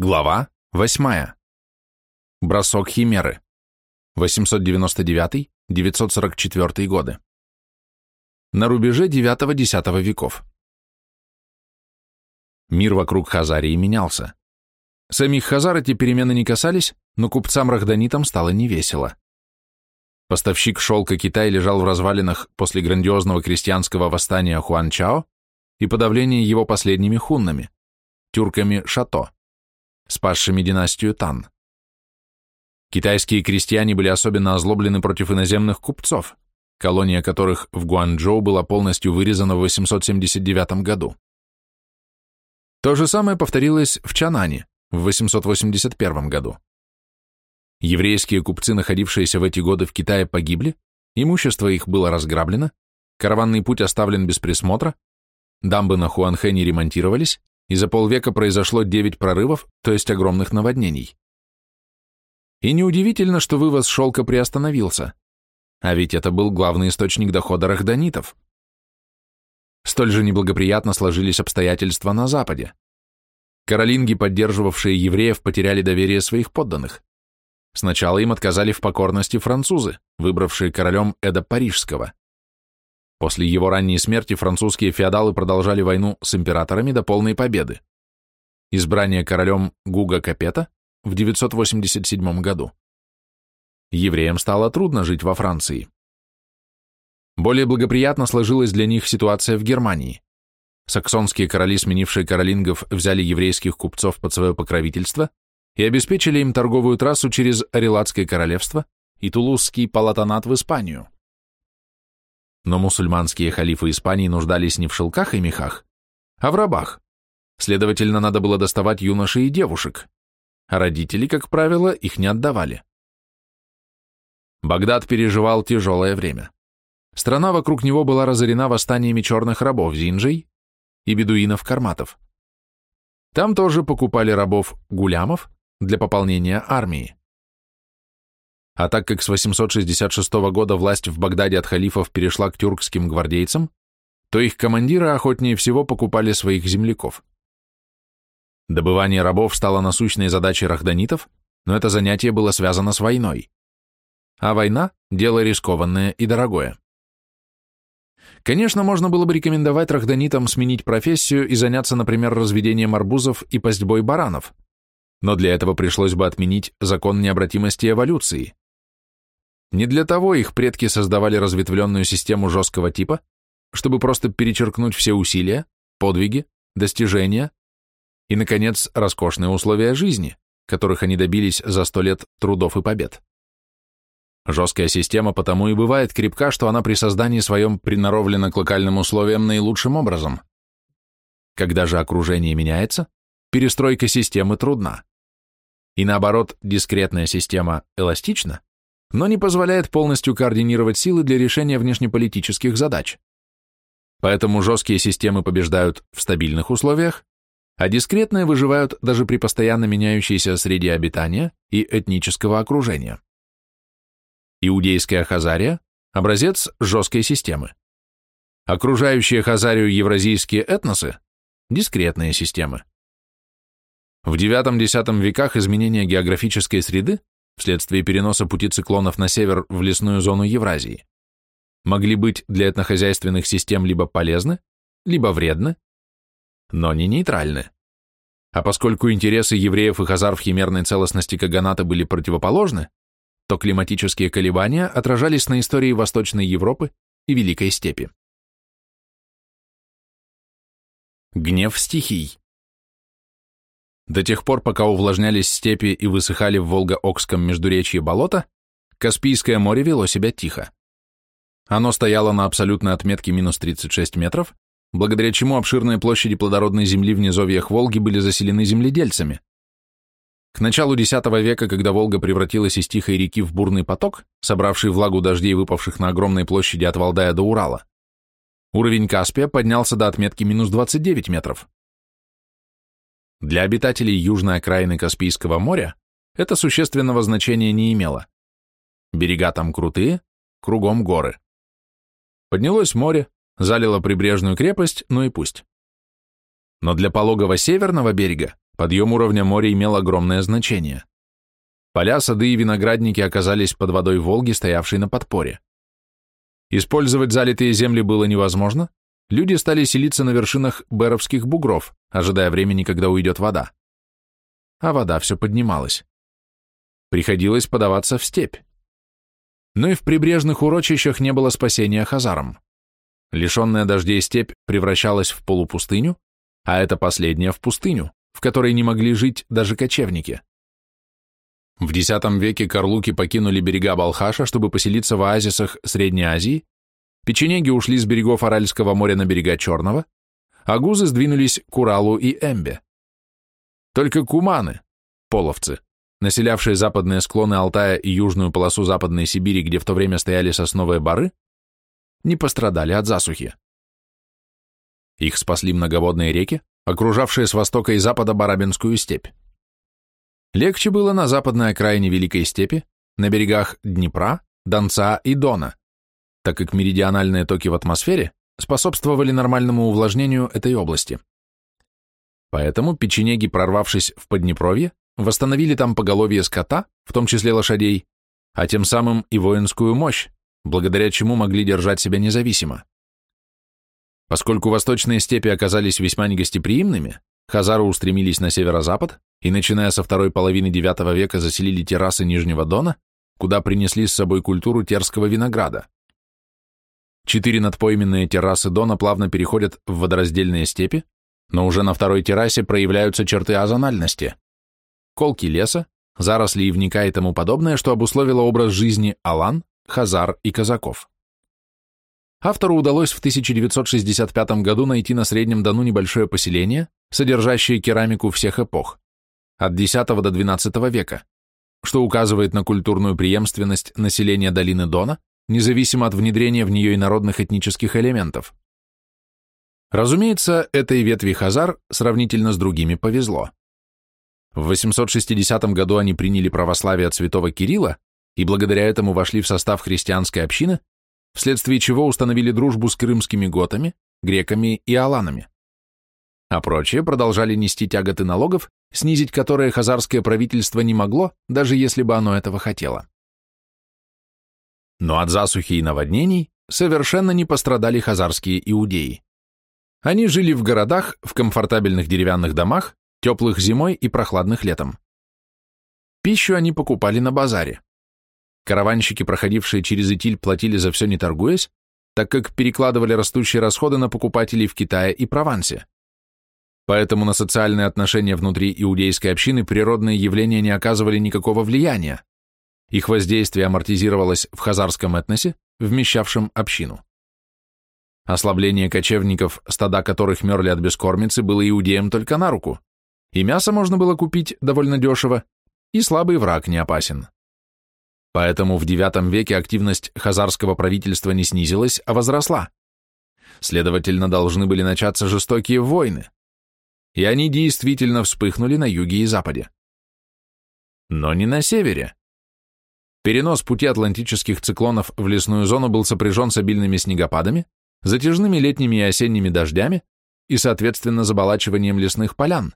Глава 8. Бросок Химеры. 899-944 годы. На рубеже IX-X веков. Мир вокруг Хазарии менялся. Самих Хазар эти перемены не касались, но купцам-рахданитам стало невесело. Поставщик шелка Китай лежал в развалинах после грандиозного крестьянского восстания Хуанчао и подавления его последними хуннами, тюрками Шато спасшими династию Тан. Китайские крестьяне были особенно озлоблены против иноземных купцов, колония которых в Гуанчжоу была полностью вырезана в 879 году. То же самое повторилось в Чанане в 881 году. Еврейские купцы, находившиеся в эти годы в Китае, погибли, имущество их было разграблено, караванный путь оставлен без присмотра, дамбы на Хуанхэне ремонтировались, и за полвека произошло 9 прорывов, то есть огромных наводнений. И неудивительно, что вывоз шелка приостановился, а ведь это был главный источник дохода рахданитов. Столь же неблагоприятно сложились обстоятельства на Западе. Каролинги, поддерживавшие евреев, потеряли доверие своих подданных. Сначала им отказали в покорности французы, выбравшие королем Эда Парижского. После его ранней смерти французские феодалы продолжали войну с императорами до полной победы. Избрание королем Гуга Капета в 987 году. Евреям стало трудно жить во Франции. Более благоприятно сложилась для них ситуация в Германии. Саксонские короли, сменившие каролингов, взяли еврейских купцов под свое покровительство и обеспечили им торговую трассу через Арелатское королевство и Тулузский палатанат в Испанию. Но мусульманские халифы Испании нуждались не в шелках и мехах, а в рабах. Следовательно, надо было доставать юношей и девушек, а родители, как правило, их не отдавали. Багдад переживал тяжелое время. Страна вокруг него была разорена восстаниями черных рабов Зинджей и бедуинов-карматов. Там тоже покупали рабов гулямов для пополнения армии. А так как с 866 года власть в Багдаде от халифов перешла к тюркским гвардейцам, то их командиры охотнее всего покупали своих земляков. Добывание рабов стало насущной задачей рахданитов, но это занятие было связано с войной. А война – дело рискованное и дорогое. Конечно, можно было бы рекомендовать рахданитам сменить профессию и заняться, например, разведением арбузов и пастьбой баранов, но для этого пришлось бы отменить закон необратимости эволюции. Не для того их предки создавали разветвленную систему жесткого типа, чтобы просто перечеркнуть все усилия, подвиги, достижения и, наконец, роскошные условия жизни, которых они добились за сто лет трудов и побед. Жесткая система потому и бывает крепка, что она при создании своем приноровлена к локальным условиям наилучшим образом. Когда же окружение меняется, перестройка системы трудна. И наоборот, дискретная система эластична, но не позволяет полностью координировать силы для решения внешнеполитических задач. Поэтому жесткие системы побеждают в стабильных условиях, а дискретные выживают даже при постоянно меняющейся среде обитания и этнического окружения. Иудейская Хазария – образец жесткой системы. Окружающие Хазарию евразийские этносы – дискретные системы. В IX-X веках изменения географической среды вследствие переноса пути циклонов на север в лесную зону Евразии, могли быть для этнохозяйственных систем либо полезны, либо вредны, но не нейтральны. А поскольку интересы евреев и хазар в химерной целостности Каганата были противоположны, то климатические колебания отражались на истории Восточной Европы и Великой Степи. Гнев стихий до тех пор, пока увлажнялись степи и высыхали в Волго-Окском междуречье болота, Каспийское море вело себя тихо. Оно стояло на абсолютной отметке минус 36 метров, благодаря чему обширные площади плодородной земли в низовьях Волги были заселены земледельцами. К началу X века, когда Волга превратилась из тихой реки в бурный поток, собравший влагу дождей, выпавших на огромной площади от Валдая до Урала, уровень Каспия поднялся до отметки минус 29 метров. Для обитателей южной окраины Каспийского моря это существенного значения не имело. Берега там крутые, кругом горы. Поднялось море, залило прибрежную крепость, ну и пусть. Но для пологого северного берега подъем уровня моря имел огромное значение. Поля, сады и виноградники оказались под водой Волги, стоявшей на подпоре. Использовать залитые земли было невозможно, люди стали селиться на вершинах Беровских бугров, ожидая времени, когда уйдет вода. А вода все поднималась. Приходилось подаваться в степь. Но и в прибрежных урочищах не было спасения хазарам. Лишенная дождей степь превращалась в полупустыню, а это последняя в пустыню, в которой не могли жить даже кочевники. В X веке карлуки покинули берега Балхаша, чтобы поселиться в оазисах Средней Азии, печенеги ушли с берегов Аральского моря на берега Черного, а гузы сдвинулись к Уралу и Эмбе. Только куманы, половцы, населявшие западные склоны Алтая и южную полосу Западной Сибири, где в то время стояли сосновые бары, не пострадали от засухи. Их спасли многоводные реки, окружавшие с востока и запада Барабинскую степь. Легче было на западной окраине Великой степи, на берегах Днепра, Донца и Дона, так как меридиональные токи в атмосфере способствовали нормальному увлажнению этой области. Поэтому печенеги, прорвавшись в Поднепровье, восстановили там поголовье скота, в том числе лошадей, а тем самым и воинскую мощь, благодаря чему могли держать себя независимо. Поскольку восточные степи оказались весьма негостеприимными, хазары устремились на северо-запад и, начиная со второй половины IX века, заселили террасы Нижнего Дона, куда принесли с собой культуру терского винограда. Четыре надпойменные террасы Дона плавно переходят в водораздельные степи, но уже на второй террасе проявляются черты озональности. Колки леса, заросли ивника и тому подобное, что обусловило образ жизни алан, хазар и казаков. Автору удалось в 1965 году найти на Среднем Дону небольшое поселение, содержащее керамику всех эпох, от X до XII века, что указывает на культурную преемственность населения долины Дона, независимо от внедрения в нее инородных этнических элементов. Разумеется, этой ветви хазар сравнительно с другими повезло. В 860 году они приняли православие от святого Кирилла и благодаря этому вошли в состав христианской общины, вследствие чего установили дружбу с крымскими готами, греками и аланами. А прочие продолжали нести тяготы налогов, снизить которые хазарское правительство не могло, даже если бы оно этого хотело. Но от засухи и наводнений совершенно не пострадали хазарские иудеи. Они жили в городах, в комфортабельных деревянных домах, теплых зимой и прохладных летом. Пищу они покупали на базаре. Караванщики, проходившие через Итиль, платили за все не торгуясь, так как перекладывали растущие расходы на покупателей в Китае и Провансе. Поэтому на социальные отношения внутри иудейской общины природные явления не оказывали никакого влияния. Их воздействие амортизировалось в хазарском этносе, вмещавшем общину. Ослабление кочевников, стада которых мерли от бескормицы, было иудеям только на руку, и мясо можно было купить довольно дешево, и слабый враг не опасен. Поэтому в IX веке активность хазарского правительства не снизилась, а возросла. Следовательно, должны были начаться жестокие войны. И они действительно вспыхнули на юге и западе. Но не на севере. Перенос пути атлантических циклонов в лесную зону был сопряжен с обильными снегопадами, затяжными летними и осенними дождями и, соответственно, заболачиванием лесных полян,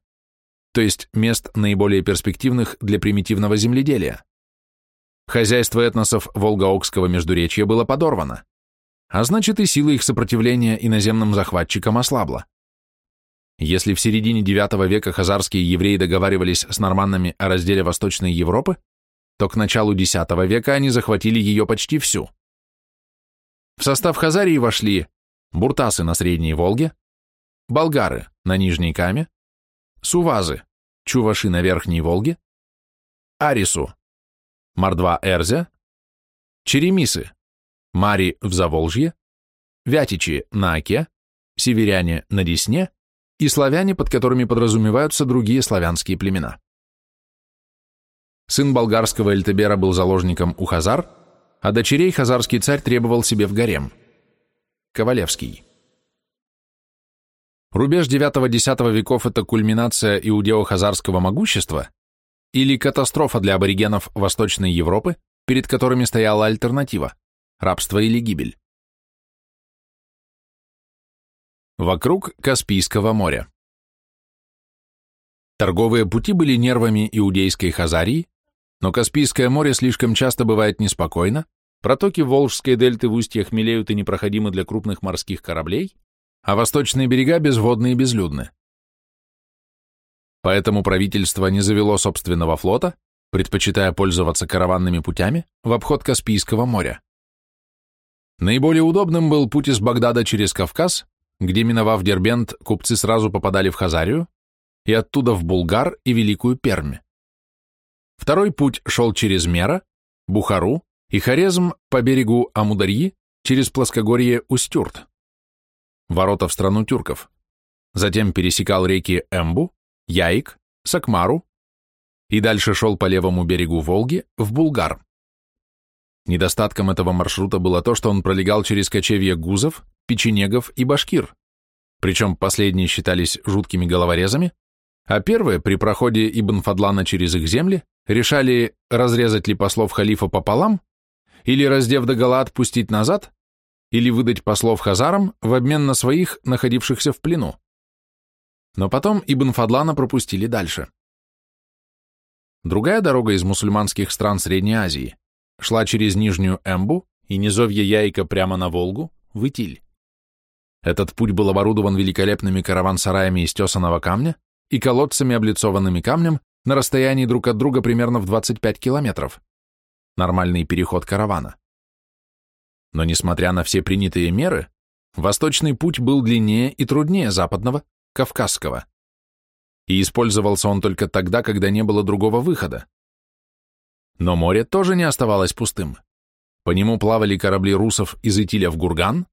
то есть мест наиболее перспективных для примитивного земледелия. Хозяйство этносов Волго-Окского междуречья было подорвано, а значит и сила их сопротивления иноземным захватчикам ослабла. Если в середине IX века хазарские евреи договаривались с норманнами о разделе Восточной Европы, то к началу X века они захватили ее почти всю. В состав Хазарии вошли буртасы на Средней Волге, болгары на Нижней Каме, сувазы, чуваши на Верхней Волге, арису, мордва Эрзя, черемисы, мари в Заволжье, вятичи на Оке, северяне на Десне и славяне, под которыми подразумеваются другие славянские племена. Сын болгарского Эльтебера был заложником у Хазар, а дочерей хазарский царь требовал себе в гарем. Ковалевский. Рубеж IX-X веков – это кульминация иудео-хазарского могущества, или катастрофа для аборигенов Восточной Европы, перед которыми стояла альтернатива – рабство или гибель. Вокруг Каспийского моря. Торговые пути были нервами иудейской Хазарии, но Каспийское море слишком часто бывает неспокойно, протоки Волжской дельты в устьях мелеют и непроходимы для крупных морских кораблей, а восточные берега безводны и безлюдны. Поэтому правительство не завело собственного флота, предпочитая пользоваться караванными путями в обход Каспийского моря. Наиболее удобным был путь из Багдада через Кавказ, где, миновав Дербент, купцы сразу попадали в Хазарию, и оттуда в Булгар и Великую Пермь. Второй путь шел через Мера, Бухару и Хорезм по берегу Амударьи через плоскогорье Устюрт, ворота в страну тюрков. Затем пересекал реки Эмбу, Яик, Сакмару и дальше шел по левому берегу Волги в Булгар. Недостатком этого маршрута было то, что он пролегал через кочевья гузов, печенегов и башкир, причем последние считались жуткими головорезами, а первые при проходе Ибн Фадлана через их земли решали, разрезать ли послов халифа пополам, или, раздев догола, отпустить назад, или выдать послов хазарам в обмен на своих, находившихся в плену. Но потом Ибн Фадлана пропустили дальше. Другая дорога из мусульманских стран Средней Азии шла через Нижнюю Эмбу и низовье Яйка прямо на Волгу, в Итиль. Этот путь был оборудован великолепными караван-сараями из тесаного камня и колодцами, облицованными камнем, на расстоянии друг от друга примерно в 25 километров. Нормальный переход каравана. Но несмотря на все принятые меры, восточный путь был длиннее и труднее западного, кавказского. И использовался он только тогда, когда не было другого выхода. Но море тоже не оставалось пустым. По нему плавали корабли русов из Итиля в Гурган,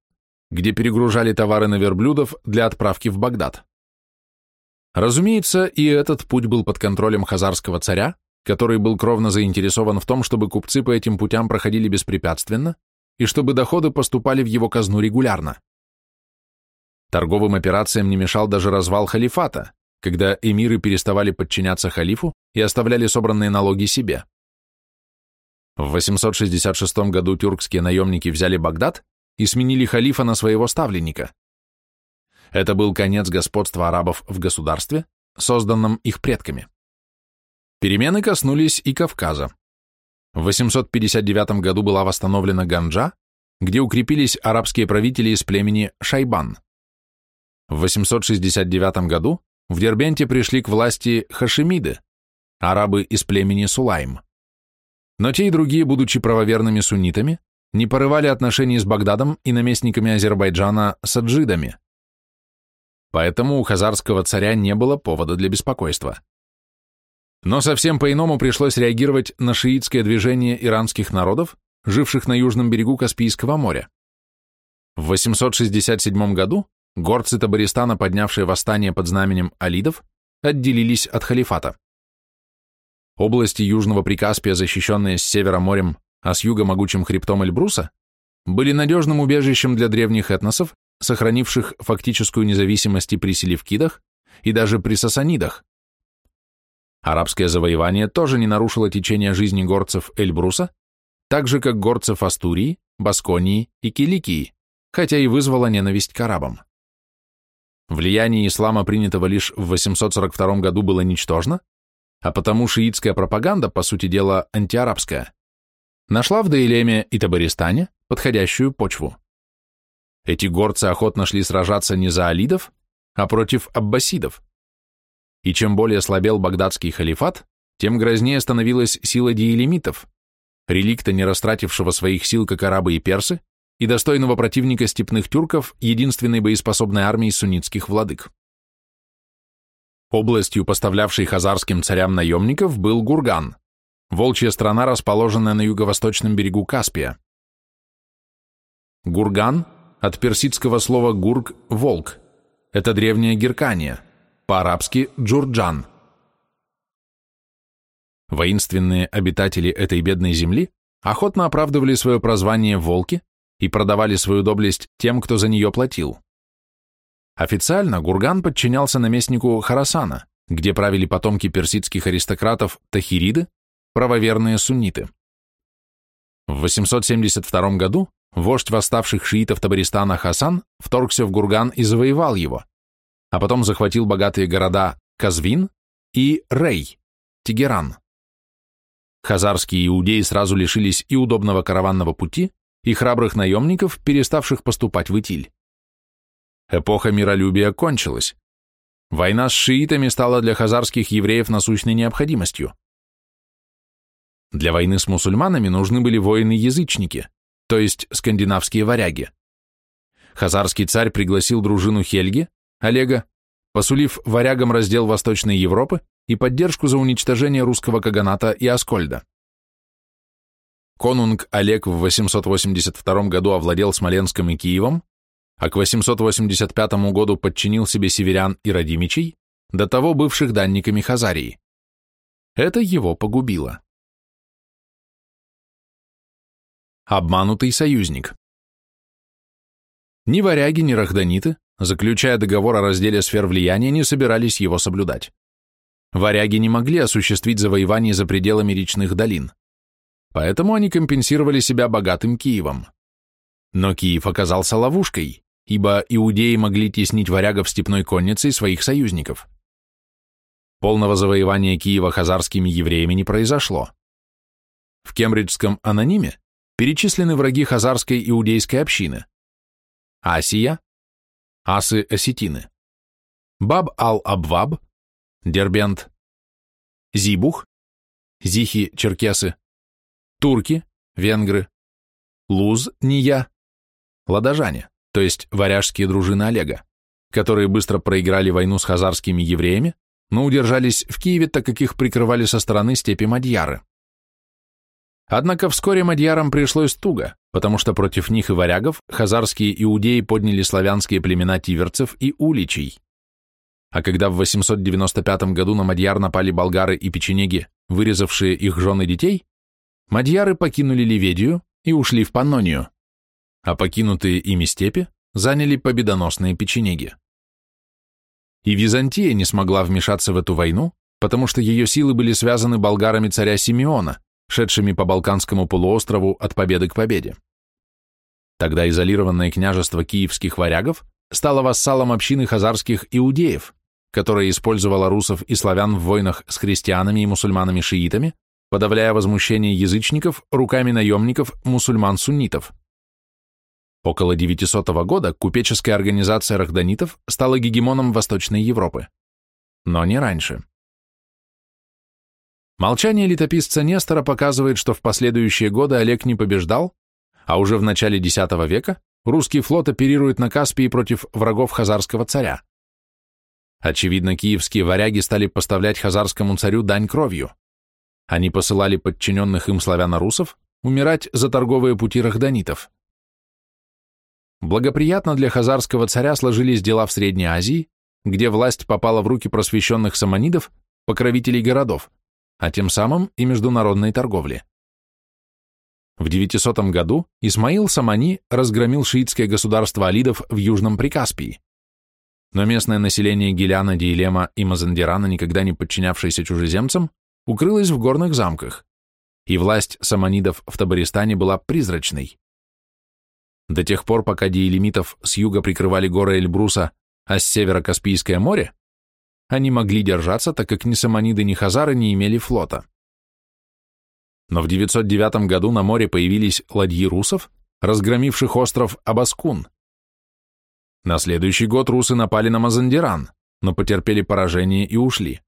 где перегружали товары на верблюдов для отправки в Багдад. Разумеется, и этот путь был под контролем хазарского царя, который был кровно заинтересован в том, чтобы купцы по этим путям проходили беспрепятственно и чтобы доходы поступали в его казну регулярно. Торговым операциям не мешал даже развал халифата, когда эмиры переставали подчиняться халифу и оставляли собранные налоги себе. В 866 году тюркские наемники взяли Багдад и сменили халифа на своего ставленника. Это был конец господства арабов в государстве, созданном их предками. Перемены коснулись и Кавказа. В 859 году была восстановлена Ганджа, где укрепились арабские правители из племени Шайбан. В 869 году в Дербенте пришли к власти хашемиды, арабы из племени Сулайм. Но те и другие, будучи правоверными суннитами, не порывали отношений с Багдадом и наместниками Азербайджана саджидами поэтому у хазарского царя не было повода для беспокойства. Но совсем по-иному пришлось реагировать на шиитское движение иранских народов, живших на южном берегу Каспийского моря. В 867 году горцы Табаристана, поднявшие восстание под знаменем алидов, отделились от халифата. Области Южного Прикаспия, защищенные с севера морем, а с юга могучим хребтом Эльбруса, были надежным убежищем для древних этносов, сохранивших фактическую независимость и при селевкидах, и даже при сасанидах. Арабское завоевание тоже не нарушило течение жизни горцев Эльбруса, так же, как горцев Астурии, Басконии и Киликии, хотя и вызвало ненависть к арабам. Влияние ислама, принятого лишь в 842 году, было ничтожно, а потому шиитская пропаганда, по сути дела антиарабская, нашла в Дейлеме и Табаристане подходящую почву. Эти горцы охотно шли сражаться не за алидов, а против аббасидов. И чем более слабел багдадский халифат, тем грознее становилась сила диелемитов, реликта, не растратившего своих сил, как арабы и персы, и достойного противника степных тюрков, единственной боеспособной армии суннитских владык. Областью, поставлявшей хазарским царям наемников, был Гурган, волчья страна, расположенная на юго-восточном берегу Каспия. Гурган от персидского слова «гург» – «волк». Это древняя Геркания, по-арабски «джурджан». Воинственные обитатели этой бедной земли охотно оправдывали свое прозвание «волки» и продавали свою доблесть тем, кто за нее платил. Официально Гурган подчинялся наместнику Харасана, где правили потомки персидских аристократов Тахириды, правоверные сунниты. В 872 году Вождь восставших шиитов Табаристана Хасан вторгся в Гурган и завоевал его, а потом захватил богатые города Казвин, и Рей, Тегеран. Хазарские иудеи сразу лишились и удобного караванного пути, и храбрых наемников, переставших поступать в Итиль. Эпоха миролюбия кончилась. Война с шиитами стала для хазарских евреев насущной необходимостью. Для войны с мусульманами нужны были воины-язычники, то есть скандинавские варяги. Хазарский царь пригласил дружину Хельги, Олега, посулив варягам раздел Восточной Европы и поддержку за уничтожение русского каганата и Аскольда. Конунг Олег в 882 году овладел Смоленском и Киевом, а к 885 году подчинил себе северян и родимичей, до того бывших данниками Хазарии. Это его погубило. Обманутый союзник. Ни варяги, ни рахданиты, заключая договор о разделе сфер влияния, не собирались его соблюдать. Варяги не могли осуществить завоевание за пределами речных долин. Поэтому они компенсировали себя богатым Киевом. Но Киев оказался ловушкой, ибо иудеи могли теснить варягов степной конницей своих союзников. Полного завоевания Киева хазарскими евреями не произошло. В кембриджском анониме перечислены враги хазарской иудейской общины. Асия, асы-осетины, Баб-ал-Абваб, Дербент, Зибух, Зихи-черкесы, турки, венгры, Луз, Ния, ладожане, то есть варяжские дружины Олега, которые быстро проиграли войну с хазарскими евреями, но удержались в Киеве, так как их прикрывали со стороны степи Мадьяры. Однако вскоре мадьярам пришлось туго, потому что против них и варягов хазарские иудеи подняли славянские племена тиверцев и уличей. А когда в 895 году на мадьяр напали болгары и печенеги, вырезавшие их жены детей, мадьяры покинули Ливедию и ушли в Паннонию, а покинутые ими степи заняли победоносные печенеги. И Византия не смогла вмешаться в эту войну, потому что ее силы были связаны болгарами царя Симеона, шедшими по Балканскому полуострову от победы к победе. Тогда изолированное княжество киевских варягов стало вассалом общины хазарских иудеев, которая использовала русов и славян в войнах с христианами и мусульманами-шиитами, подавляя возмущение язычников руками наемников мусульман-суннитов. Около 900 года купеческая организация рахданитов стала гегемоном Восточной Европы. Но не раньше. Молчание летописца Нестора показывает, что в последующие годы Олег не побеждал, а уже в начале X века русский флот оперирует на Каспии против врагов хазарского царя. Очевидно, киевские варяги стали поставлять хазарскому царю дань кровью. Они посылали подчиненных им славяно-русов умирать за торговые пути рахданитов. Благоприятно для хазарского царя сложились дела в Средней Азии, где власть попала в руки просвещенных саманидов, покровителей городов а тем самым и международной торговли. В 900 году Исмаил Самани разгромил шиитское государство алидов в Южном Прикаспии. Но местное население Гиляна, Диилема и Мазандирана, никогда не подчинявшееся чужеземцам, укрылось в горных замках, и власть саманидов в Табаристане была призрачной. До тех пор, пока диелемитов с юга прикрывали горы Эльбруса, а с севера Каспийское море, они могли держаться, так как ни саманиды, ни хазары не имели флота. Но в 909 году на море появились ладьи русов, разгромивших остров Абаскун. На следующий год русы напали на Мазандиран, но потерпели поражение и ушли.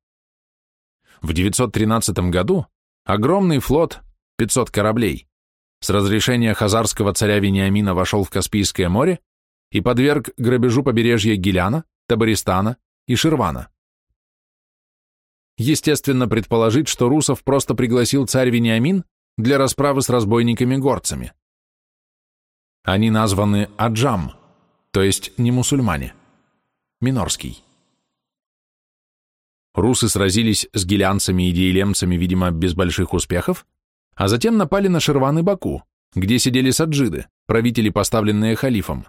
В 913 году огромный флот, 500 кораблей, с разрешения хазарского царя Вениамина вошел в Каспийское море и подверг грабежу побережья Гиляна, Табаристана и Ширвана. Естественно предположить, что русов просто пригласил царь Вениамин для расправы с разбойниками-горцами. Они названы Аджам, то есть не мусульмане. Минорский. Русы сразились с гелянцами и диелемцами, видимо, без больших успехов, а затем напали на Ширван и Баку, где сидели саджиды, правители, поставленные халифом,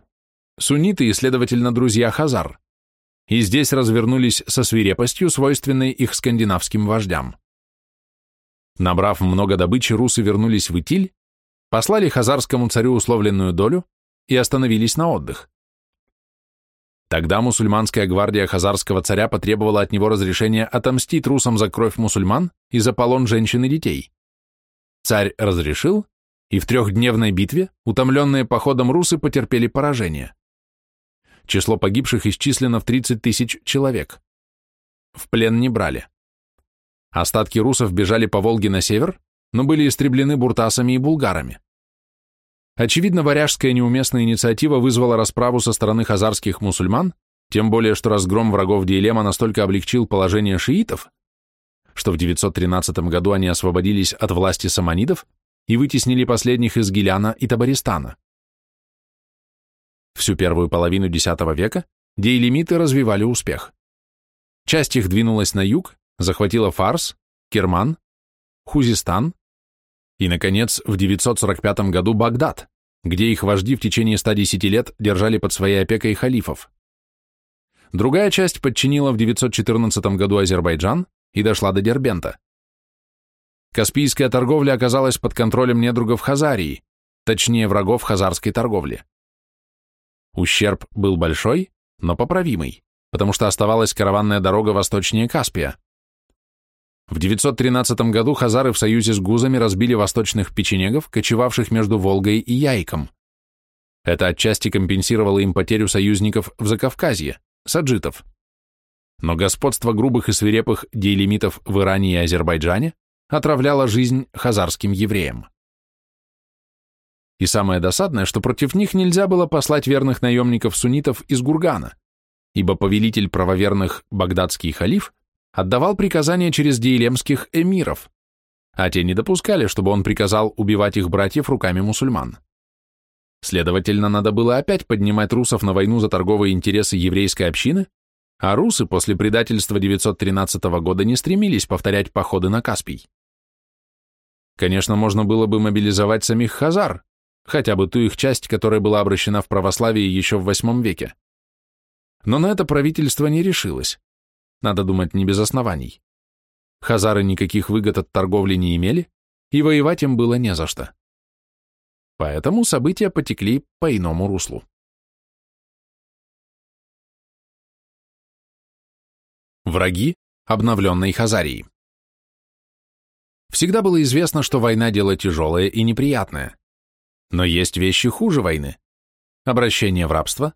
сунниты и, следовательно, друзья Хазар и здесь развернулись со свирепостью, свойственной их скандинавским вождям. Набрав много добычи, русы вернулись в Итиль, послали хазарскому царю условленную долю и остановились на отдых. Тогда мусульманская гвардия хазарского царя потребовала от него разрешения отомстить русам за кровь мусульман и за полон женщин и детей. Царь разрешил, и в трехдневной битве утомленные походом русы потерпели поражение. Число погибших исчислено в 30 тысяч человек. В плен не брали. Остатки русов бежали по Волге на север, но были истреблены буртасами и булгарами. Очевидно, варяжская неуместная инициатива вызвала расправу со стороны хазарских мусульман, тем более что разгром врагов Диелема настолько облегчил положение шиитов, что в 913 году они освободились от власти саманидов и вытеснили последних из Гиляна и Табаристана. Всю первую половину X века дейлемиты развивали успех. Часть их двинулась на юг, захватила Фарс, Керман, Хузистан, и, наконец, в 945 году Багдад, где их вожди в течение 110 лет держали под своей опекой халифов. Другая часть подчинила в 914 году Азербайджан и дошла до Дербента. Каспийская торговля оказалась под контролем недругов Хазарии, точнее врагов хазарской торговли. Ущерб был большой, но поправимый, потому что оставалась караванная дорога восточнее Каспия. В 913 году хазары в союзе с гузами разбили восточных печенегов, кочевавших между Волгой и Яйком. Это отчасти компенсировало им потерю союзников в Закавказье, саджитов. Но господство грубых и свирепых дейлемитов в Иране и Азербайджане отравляло жизнь хазарским евреям. И самое досадное, что против них нельзя было послать верных наемников-суннитов из Гургана, ибо повелитель правоверных багдадский халиф отдавал приказания через диелемских эмиров, а те не допускали, чтобы он приказал убивать их братьев руками мусульман. Следовательно, надо было опять поднимать русов на войну за торговые интересы еврейской общины, а русы после предательства 913 года не стремились повторять походы на Каспий. Конечно, можно было бы мобилизовать самих хазар, хотя бы ту их часть, которая была обращена в православие еще в VIII веке. Но на это правительство не решилось. Надо думать, не без оснований. Хазары никаких выгод от торговли не имели, и воевать им было не за что. Поэтому события потекли по иному руслу. Враги обновленной Хазарии Всегда было известно, что война – дело тяжелое и неприятное. Но есть вещи хуже войны. Обращение в рабство,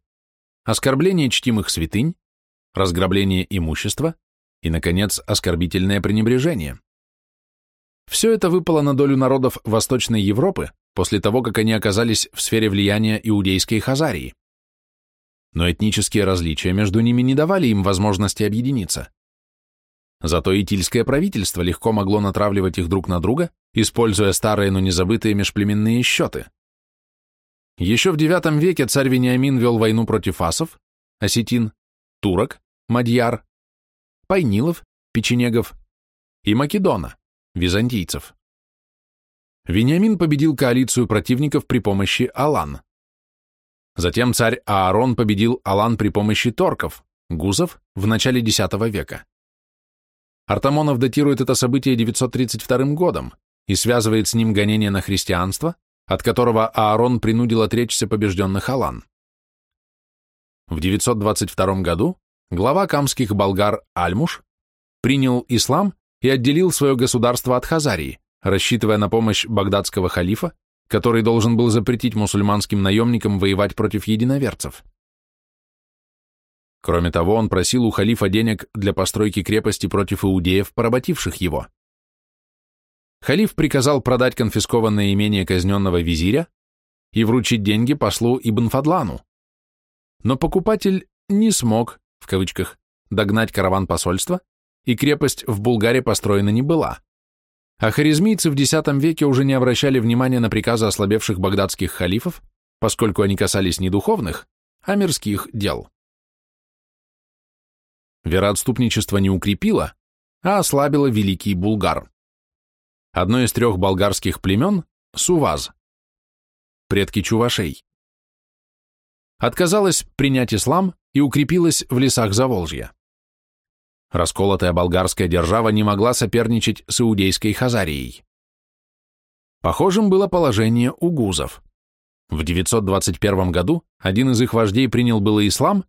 оскорбление чтимых святынь, разграбление имущества и, наконец, оскорбительное пренебрежение. Все это выпало на долю народов Восточной Европы после того, как они оказались в сфере влияния иудейской Хазарии. Но этнические различия между ними не давали им возможности объединиться. Зато итильское правительство легко могло натравливать их друг на друга, используя старые, но незабытые межплеменные счеты. Еще в IX веке царь Вениамин вел войну против асов, осетин, турок, мадьяр, пайнилов, печенегов и Македона, византийцев. Вениамин победил коалицию противников при помощи Алан. Затем царь Аарон победил Алан при помощи торков, гузов, в начале X века. Артамонов датирует это событие 932 годом и связывает с ним гонение на христианство, от которого Аарон принудил отречься побежденных Алан. В 922 году глава камских болгар Альмуш принял ислам и отделил свое государство от Хазарии, рассчитывая на помощь багдадского халифа, который должен был запретить мусульманским наемникам воевать против единоверцев. Кроме того, он просил у халифа денег для постройки крепости против иудеев, поработивших его. Халиф приказал продать конфискованное имение казненного визиря и вручить деньги послу Ибн Фадлану. Но покупатель не смог в кавычках, догнать караван посольства, и крепость в Булгаре построена не была. А харизмийцы в X веке уже не обращали внимания на приказы ослабевших багдадских халифов, поскольку они касались не духовных, а мирских дел. Вероотступничество не укрепило, а ослабило великий Булгар. Одно из трех болгарских племен – Суваз, предки чувашей. Отказалось принять ислам и укрепилась в лесах Заволжья. Расколотая болгарская держава не могла соперничать с иудейской Хазарией. Похожим было положение у гузов. В 921 году один из их вождей принял было ислам,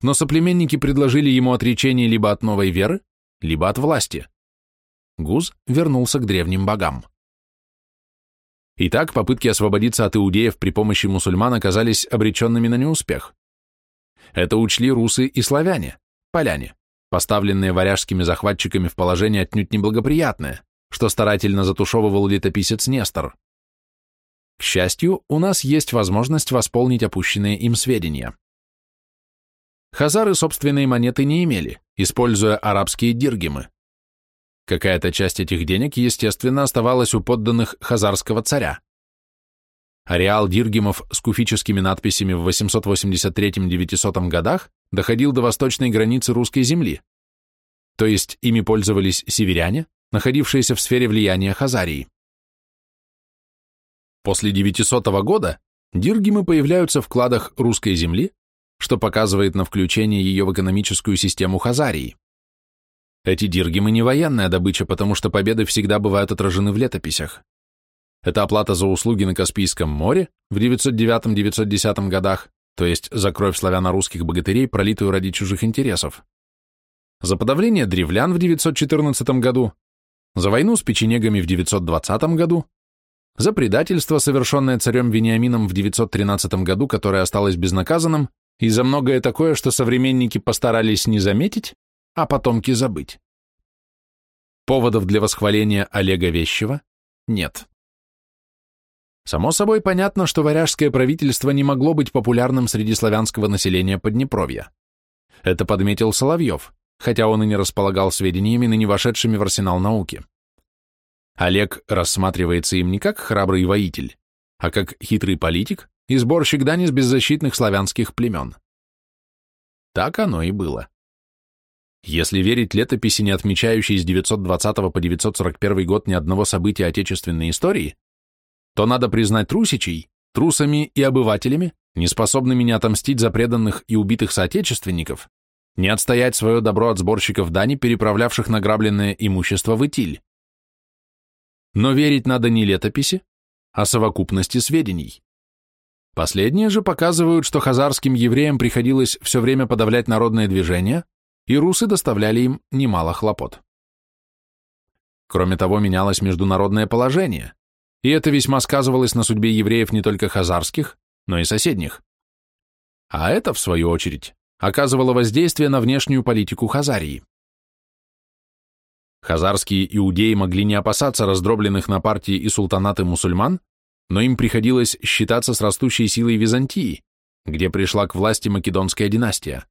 но соплеменники предложили ему отречение либо от новой веры, либо от власти. Гуз вернулся к древним богам. Итак, попытки освободиться от иудеев при помощи мусульман оказались обреченными на неуспех. Это учли русы и славяне, поляне, поставленные варяжскими захватчиками в положение отнюдь неблагоприятное, что старательно затушевывал летописец Нестор. К счастью, у нас есть возможность восполнить опущенные им сведения. Хазары собственной монеты не имели, используя арабские диргемы. Какая-то часть этих денег, естественно, оставалась у подданных хазарского царя. Ареал диргемов с куфическими надписями в 883-900 годах доходил до восточной границы русской земли, то есть ими пользовались северяне, находившиеся в сфере влияния Хазарии. После 900 года диргемы появляются в кладах русской земли, что показывает на включение ее в экономическую систему Хазарии. Эти диргемы не военная добыча, потому что победы всегда бывают отражены в летописях. Это оплата за услуги на Каспийском море в 909-910 годах, то есть за кровь славяно-русских богатырей, пролитую ради чужих интересов. За подавление древлян в 914 году, за войну с печенегами в 920 году, за предательство, совершенное царем Вениамином в 913 году, которое осталось безнаказанным, и за многое такое, что современники постарались не заметить, а потомки забыть. Поводов для восхваления Олега Вещева нет. Само собой понятно, что варяжское правительство не могло быть популярным среди славянского населения Поднепровья. Это подметил Соловьев, хотя он и не располагал сведениями, ныне вошедшими в арсенал науки. Олег рассматривается им не как храбрый воитель, а как хитрый политик и сборщик дани с беззащитных славянских племен. Так оно и было. Если верить летописи, не отмечающей с 920 по 941 год ни одного события отечественной истории, то надо признать русичей трусами и обывателями, неспособными не отомстить за преданных и убитых соотечественников, не отстоять свое добро от сборщиков дани, переправлявших награбленное имущество в Итиль. Но верить надо не летописи, а совокупности сведений. Последние же показывают, что хазарским евреям приходилось все время подавлять народное движение, и русы доставляли им немало хлопот. Кроме того, менялось международное положение, и это весьма сказывалось на судьбе евреев не только хазарских, но и соседних. А это, в свою очередь, оказывало воздействие на внешнюю политику Хазарии. Хазарские иудеи могли не опасаться раздробленных на партии и султанаты мусульман, но им приходилось считаться с растущей силой Византии, где пришла к власти Македонская династия.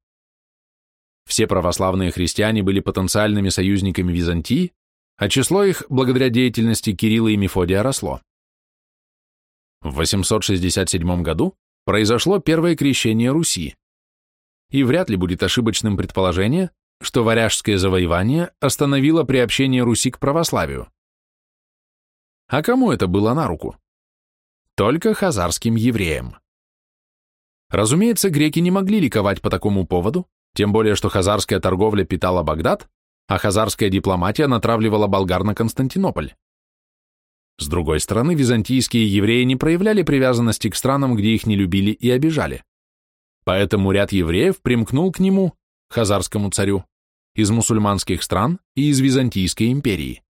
Все православные христиане были потенциальными союзниками Византии, а число их, благодаря деятельности Кирилла и Мефодия, росло. В 867 году произошло первое крещение Руси, и вряд ли будет ошибочным предположение, что варяжское завоевание остановило приобщение Руси к православию. А кому это было на руку? Только хазарским евреям. Разумеется, греки не могли ликовать по такому поводу, тем более, что хазарская торговля питала Багдад, а хазарская дипломатия натравливала болгар на Константинополь. С другой стороны, византийские евреи не проявляли привязанности к странам, где их не любили и обижали. Поэтому ряд евреев примкнул к нему, хазарскому царю, из мусульманских стран и из Византийской империи.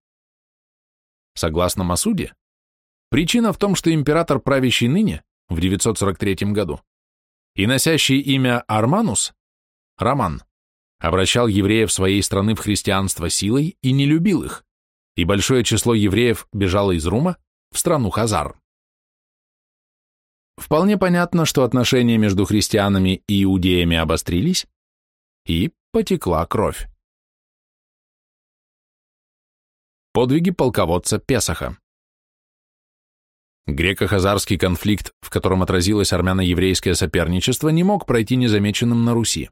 Согласно Масуде, причина в том, что император, правящий ныне, в 943 году, и носящий имя Арманус, Роман, обращал евреев своей страны в христианство силой и не любил их, и большое число евреев бежало из Рума в страну Хазар. Вполне понятно, что отношения между христианами и иудеями обострились, и потекла кровь. Подвиги полководца Песаха Греко-хазарский конфликт, в котором отразилось армяно-еврейское соперничество, не мог пройти незамеченным на Руси.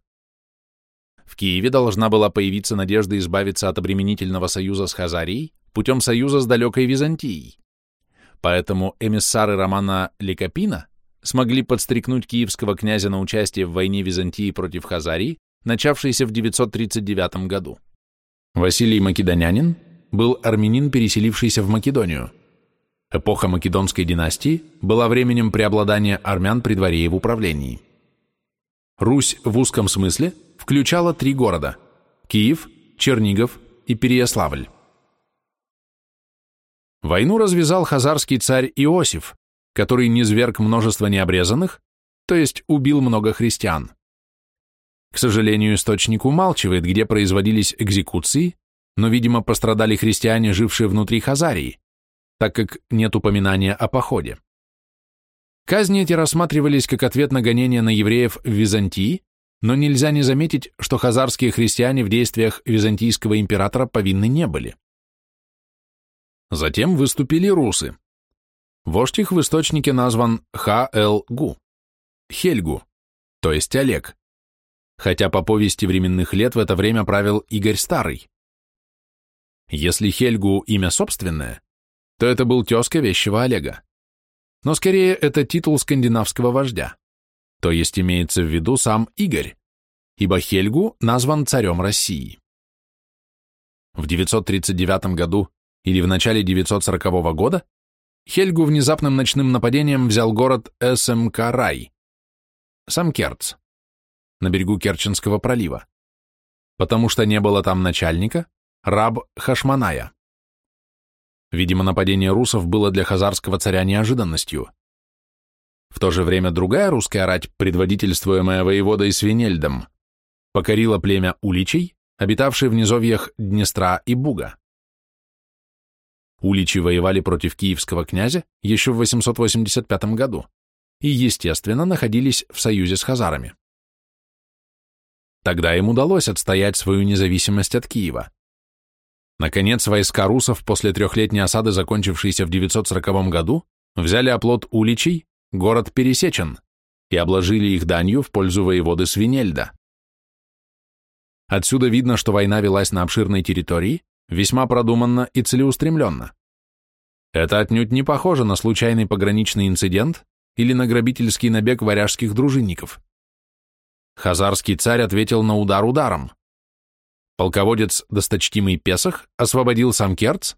В Киеве должна была появиться надежда избавиться от обременительного союза с Хазарией путем союза с далекой Византией. Поэтому эмиссары Романа Лекопина смогли подстрекнуть киевского князя на участие в войне Византии против Хазарии, начавшейся в 939 году. Василий Македонянин был армянин, переселившийся в Македонию. Эпоха Македонской династии была временем преобладания армян при дворе и в управлении. Русь в узком смысле включала три города – Киев, Чернигов и Переяславль. Войну развязал хазарский царь Иосиф, который низверг множество необрезанных, то есть убил много христиан. К сожалению, источник умалчивает, где производились экзекуции, но, видимо, пострадали христиане, жившие внутри Хазарии, так как нет упоминания о походе. Казни эти рассматривались как ответ на гонения на евреев в Византии, но нельзя не заметить, что хазарские христиане в действиях византийского императора повинны не были. Затем выступили русы. Вождь их в источнике назван Ха-Эл-Гу, Хельгу, то есть Олег, хотя по повести временных лет в это время правил Игорь Старый. Если Хельгу имя собственное, то это был тезка вещего Олега. Но скорее это титул скандинавского вождя, то есть имеется в виду сам Игорь, ибо Хельгу назван царем России. В 939 году или в начале 940 года Хельгу внезапным ночным нападением взял город Эсэмкарай, Самкерц, на берегу Керченского пролива, потому что не было там начальника, раб Хашманая. Видимо, нападение русов было для хазарского царя неожиданностью. В то же время другая русская рать, предводительствуемая воеводой Свинельдом, покорила племя Уличей, обитавшее в низовьях Днестра и Буга. Уличи воевали против киевского князя еще в 885 году и, естественно, находились в союзе с хазарами. Тогда им удалось отстоять свою независимость от Киева. Наконец, войска русов после трехлетней осады, закончившейся в 940 году, взяли оплот Уличей, город Пересечен, и обложили их данью в пользу воеводы Свинельда. Отсюда видно, что война велась на обширной территории, весьма продуманно и целеустремленно. Это отнюдь не похоже на случайный пограничный инцидент или на грабительский набег варяжских дружинников. Хазарский царь ответил на удар ударом. Полководец, досточтимый Песах, освободил сам Керц,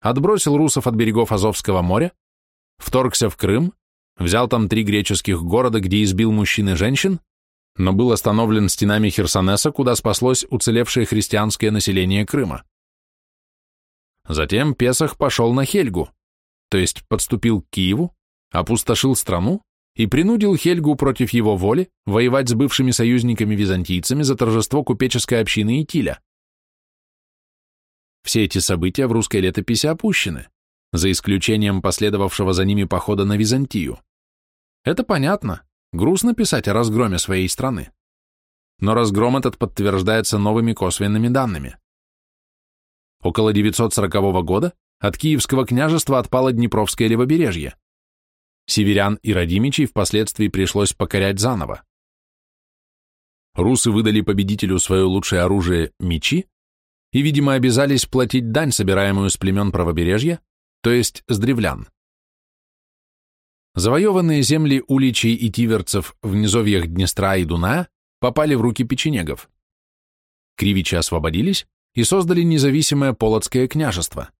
отбросил русов от берегов Азовского моря, вторгся в Крым, взял там три греческих города, где избил мужчин и женщин, но был остановлен стенами Херсонеса, куда спаслось уцелевшее христианское население Крыма. Затем Песах пошел на Хельгу, то есть подступил к Киеву, опустошил страну и принудил Хельгу против его воли воевать с бывшими союзниками-византийцами за торжество купеческой общины Итиля. Все эти события в русской летописи опущены, за исключением последовавшего за ними похода на Византию. Это понятно, грустно писать о разгроме своей страны. Но разгром этот подтверждается новыми косвенными данными. Около 940 года от Киевского княжества отпало Днепровское левобережье. Северян и Радимичей впоследствии пришлось покорять заново. Русы выдали победителю свое лучшее оружие – мечи, и, видимо, обязались платить дань, собираемую с племен правобережья, то есть с древлян. Завоеванные земли уличей и тиверцев в низовьях Днестра и Дуная попали в руки печенегов. Кривичи освободились, и создали независимое Полоцкое княжество.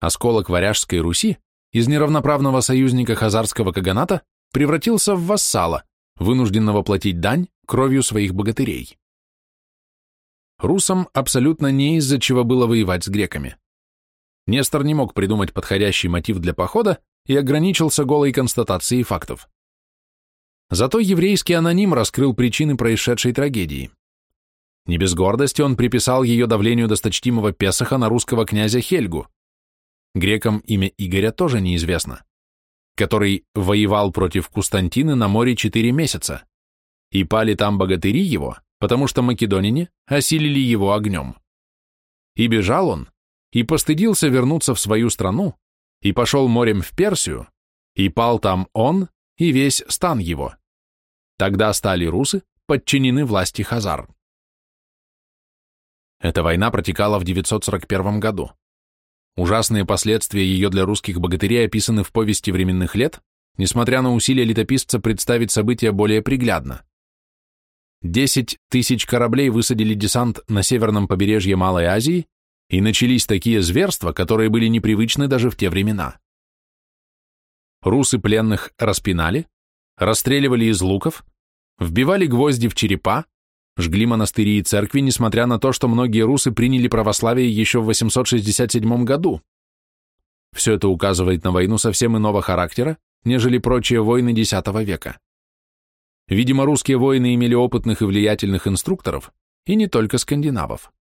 Осколок Варяжской Руси из неравноправного союзника Хазарского каганата превратился в вассала, вынужденного платить дань кровью своих богатырей. Русам абсолютно не из-за чего было воевать с греками. Нестор не мог придумать подходящий мотив для похода и ограничился голой констатацией фактов. Зато еврейский аноним раскрыл причины происшедшей трагедии. Не без гордости он приписал ее давлению досточтимого Песаха на русского князя Хельгу. Грекам имя Игоря тоже неизвестно, который воевал против Кустантины на море четыре месяца, и пали там богатыри его, потому что македонине осилили его огнем. И бежал он, и постыдился вернуться в свою страну, и пошел морем в Персию, и пал там он и весь стан его. Тогда стали русы подчинены власти Хазар. Эта война протекала в 941 году. Ужасные последствия ее для русских богатырей описаны в повести временных лет, несмотря на усилия летописца представить события более приглядно. Десять тысяч кораблей высадили десант на северном побережье Малой Азии, и начались такие зверства, которые были непривычны даже в те времена. Русы пленных распинали, расстреливали из луков, вбивали гвозди в черепа, жгли монастыри и церкви, несмотря на то, что многие русы приняли православие еще в 867 году. Все это указывает на войну совсем иного характера, нежели прочие войны X века. Видимо, русские воины имели опытных и влиятельных инструкторов, и не только скандинавов.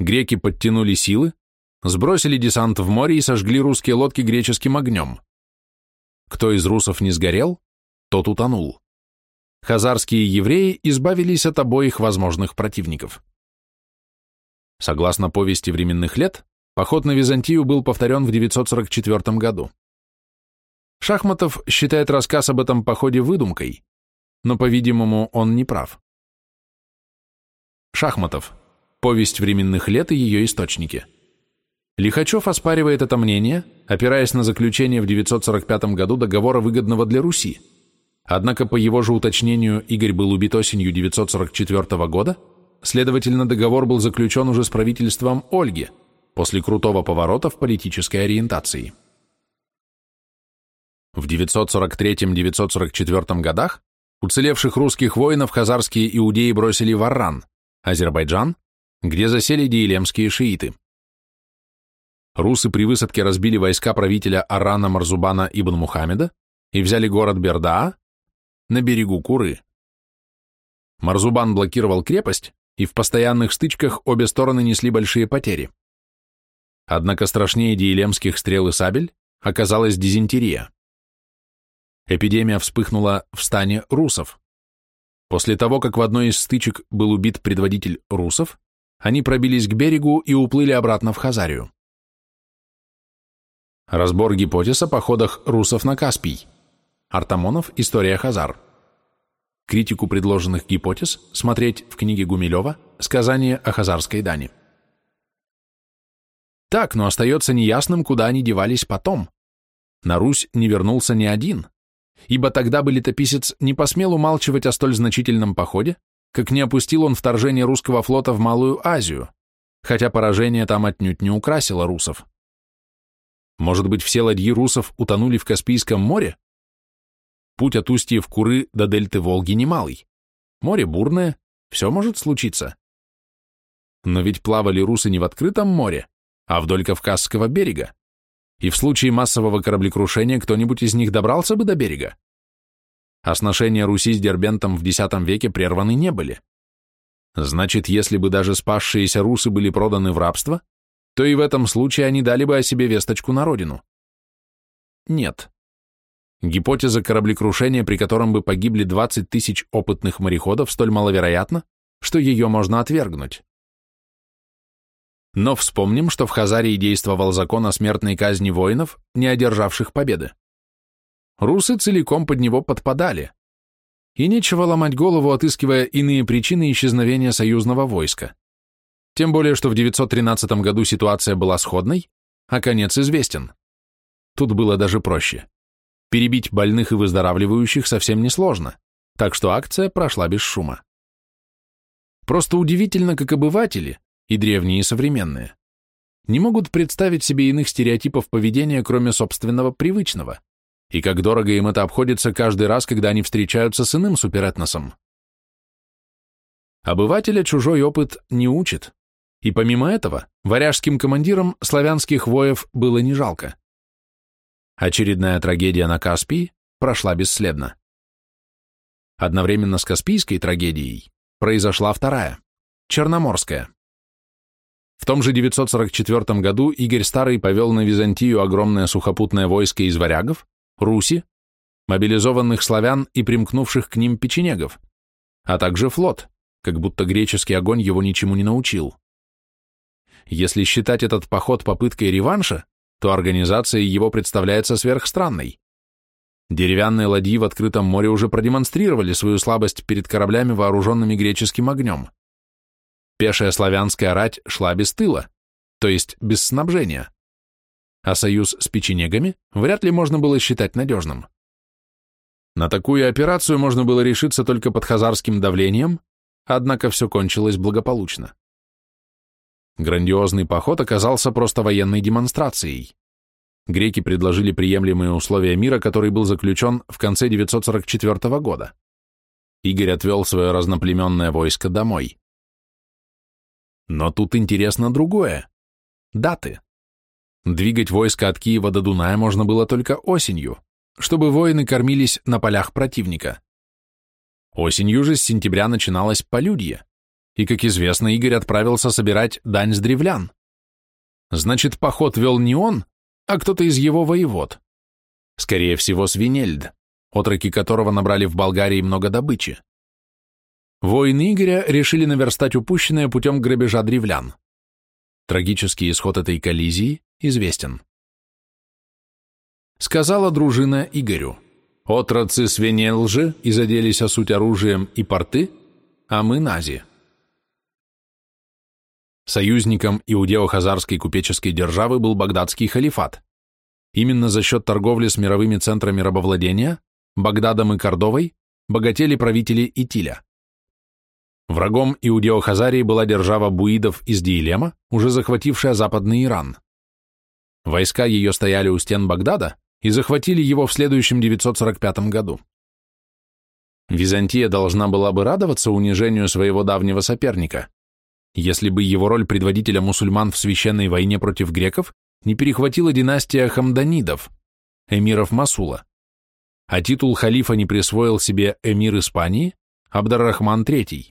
Греки подтянули силы, сбросили десант в море и сожгли русские лодки греческим огнем. Кто из русов не сгорел, тот утонул. Хазарские евреи избавились от обоих возможных противников. Согласно повести временных лет, поход на Византию был повторен в 944 году. Шахматов считает рассказ об этом походе выдумкой, но, по-видимому, он не прав. Шахматов. Повесть временных лет и ее источники. Лихачев оспаривает это мнение, опираясь на заключение в 945 году договора выгодного для Руси. Однако, по его же уточнению, Игорь был убит осенью 944 года, следовательно, договор был заключен уже с правительством Ольги после крутого поворота в политической ориентации. В 943-944 годах уцелевших русских воинов хазарские иудеи бросили в Арран, Азербайджан, где засели диелемские шииты. Русы при высадке разбили войска правителя Арана Марзубана ибн Мухаммеда и взяли город Бердаа на берегу Куры. Марзубан блокировал крепость, и в постоянных стычках обе стороны несли большие потери. Однако страшнее диелемских стрел и сабель оказалась дизентерия. Эпидемия вспыхнула в стане русов. После того, как в одной из стычек был убит предводитель русов, они пробились к берегу и уплыли обратно в Хазарию. Разбор гипотез о походах русов на Каспий. Артамонов «История Хазар». Критику предложенных гипотез смотреть в книге Гумилева «Сказание о хазарской дани». Так, но остается неясным, куда они девались потом. На Русь не вернулся ни один, ибо тогда бы летописец не посмел умалчивать о столь значительном походе, как не опустил он вторжение русского флота в Малую Азию, хотя поражение там отнюдь не украсило русов. Может быть, все ладьи русов утонули в Каспийском море? Путь от устьев Куры до дельты Волги немалый. Море бурное, все может случиться. Но ведь плавали русы не в открытом море, а вдоль Кавказского берега и в случае массового кораблекрушения кто-нибудь из них добрался бы до берега. А Руси с Дербентом в X веке прерваны не были. Значит, если бы даже спасшиеся русы были проданы в рабство, то и в этом случае они дали бы о себе весточку на родину. Нет. Гипотеза кораблекрушения, при котором бы погибли 20 тысяч опытных мореходов, столь маловероятна, что ее можно отвергнуть. Но вспомним, что в Хазарии действовал закон о смертной казни воинов, не одержавших победы. Русы целиком под него подпадали. И нечего ломать голову, отыскивая иные причины исчезновения союзного войска. Тем более, что в 913 году ситуация была сходной, а конец известен. Тут было даже проще. Перебить больных и выздоравливающих совсем несложно, так что акция прошла без шума. Просто удивительно, как обыватели, и древние, и современные, не могут представить себе иных стереотипов поведения, кроме собственного привычного, и как дорого им это обходится каждый раз, когда они встречаются с иным суперэтносом. Обывателя чужой опыт не учит, и помимо этого, варяжским командирам славянских воев было не жалко. Очередная трагедия на Каспии прошла бесследно. Одновременно с Каспийской трагедией произошла вторая, Черноморская. В том же 944 году Игорь Старый повел на Византию огромное сухопутное войско из варягов, руси, мобилизованных славян и примкнувших к ним печенегов, а также флот, как будто греческий огонь его ничему не научил. Если считать этот поход попыткой реванша, то организация его представляется сверхстранной. Деревянные ладьи в открытом море уже продемонстрировали свою слабость перед кораблями, вооруженными греческим огнем. Пешая славянская рать шла без тыла, то есть без снабжения, а союз с печенегами вряд ли можно было считать надежным. На такую операцию можно было решиться только под хазарским давлением, однако все кончилось благополучно. Грандиозный поход оказался просто военной демонстрацией. греки предложили приемлемые условия мира, который был заключен в конце 944 года. Игорь отвел свое разноплеменное войско домой. Но тут интересно другое. Даты. Двигать войско от Киева до Дуная можно было только осенью, чтобы воины кормились на полях противника. Осенью же с сентября начиналось полюдье, и, как известно, Игорь отправился собирать дань с древлян. Значит, поход вел не он, а кто-то из его воевод. Скорее всего, Свинельд, отроки которого набрали в Болгарии много добычи. Воины Игоря решили наверстать упущенное путем грабежа древлян. Трагический исход этой коллизии известен. Сказала дружина Игорю, «Отрацы свинелжи и заделись о суть оружием и порты, а мы нази». Союзником Иудео-Хазарской купеческой державы был Багдадский халифат. Именно за счет торговли с мировыми центрами рабовладения, Багдадом и Кордовой, богатели правители Итиля. Врагом Иудео-Хазарии была держава буидов из Диилема, уже захватившая западный Иран. Войска ее стояли у стен Багдада и захватили его в следующем 945 году. Византия должна была бы радоваться унижению своего давнего соперника, если бы его роль предводителя мусульман в священной войне против греков не перехватила династия хамданидов, эмиров Масула, а титул халифа не присвоил себе эмир Испании Абдар-Рахман III.